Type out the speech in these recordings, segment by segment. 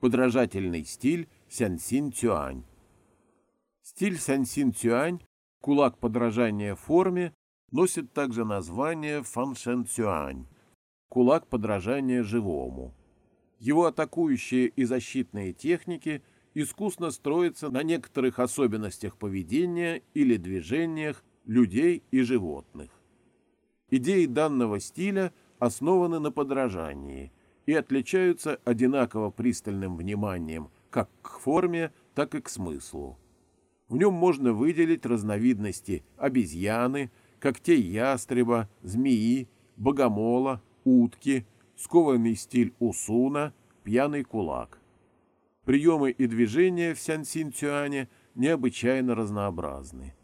Подражательный стиль Сянсин Цюань. Стиль Сянсин Цюань, кулак подражания форме, носит также название Фаншен Цюань, кулак подражания живому. Его атакующие и защитные техники искусно строятся на некоторых особенностях поведения или движениях людей и животных. Идеи данного стиля основаны на подражании и отличаются одинаково пристальным вниманием как к форме, так и к смыслу. В нем можно выделить разновидности обезьяны, когтей ястреба, змеи, богомола, утки, скованный стиль усуна, пьяный кулак. Приемы и движения в Сянсин-Цюане необычайно разнообразны.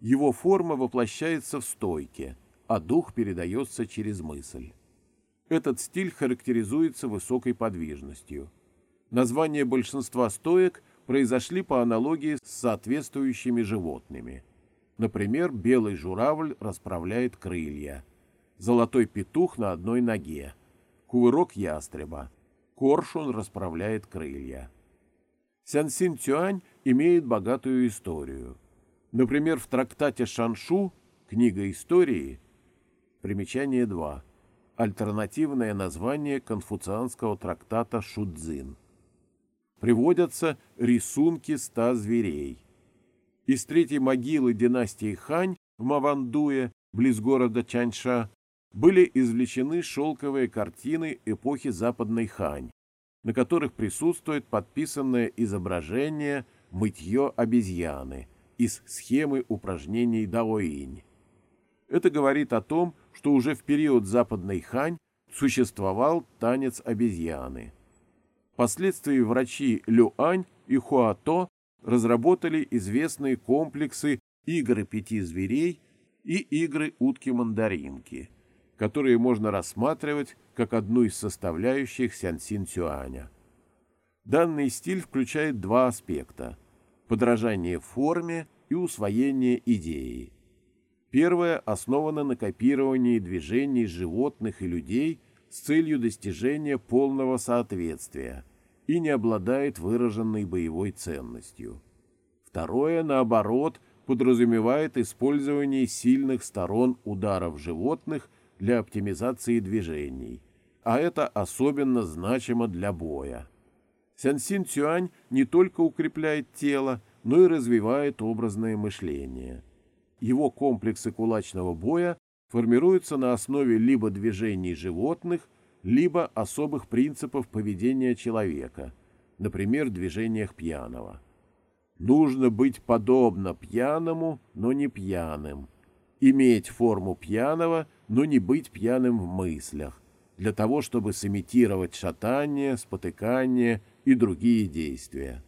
Его форма воплощается в стойке, а дух передается через мысль. Этот стиль характеризуется высокой подвижностью. Названия большинства стоек произошли по аналогии с соответствующими животными. Например, белый журавль расправляет крылья, золотой петух на одной ноге, кувырок ястреба, коршун расправляет крылья. Сянсин Цюань имеет богатую историю. Например, в трактате Шаншу «Книга истории» примечание 2 альтернативное название конфуцианского трактата Шудзин. Приводятся рисунки ста зверей. Из третьей могилы династии Хань в Мавандуе, близ города Чаньша, были извлечены шелковые картины эпохи Западной Хань, на которых присутствует подписанное изображение «Мытье обезьяны» из схемы упражнений Даоинь. Это говорит о том, что уже в период Западной Хань существовал танец обезьяны. Впоследствии врачи Люань и Хуато разработали известные комплексы игры пяти зверей и игры утки-мандаринки – которые можно рассматривать как одну из составляющих Сянсин Цюаня. Данный стиль включает два аспекта – подражание форме и усвоение идеи. Первое основано на копировании движений животных и людей с целью достижения полного соответствия и не обладает выраженной боевой ценностью. Второе, наоборот, подразумевает использование сильных сторон ударов животных – для оптимизации движений, а это особенно значимо для боя. Сянсин Цюань не только укрепляет тело, но и развивает образное мышление. Его комплексы кулачного боя формируются на основе либо движений животных, либо особых принципов поведения человека, например, движениях пьяного. Нужно быть подобно пьяному, но не пьяным. Иметь форму пьяного – но не быть пьяным в мыслях, для того, чтобы сымитировать шатание, спотыкание и другие действия.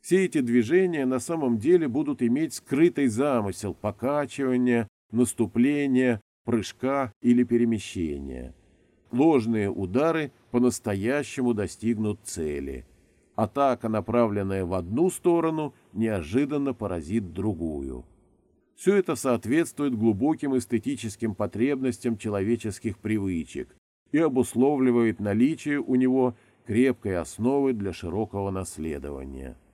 Все эти движения на самом деле будут иметь скрытый замысел покачивания, наступления, прыжка или перемещения. Ложные удары по-настоящему достигнут цели. Атака, направленная в одну сторону, неожиданно поразит другую. Все это соответствует глубоким эстетическим потребностям человеческих привычек и обусловливает наличие у него крепкой основы для широкого наследования –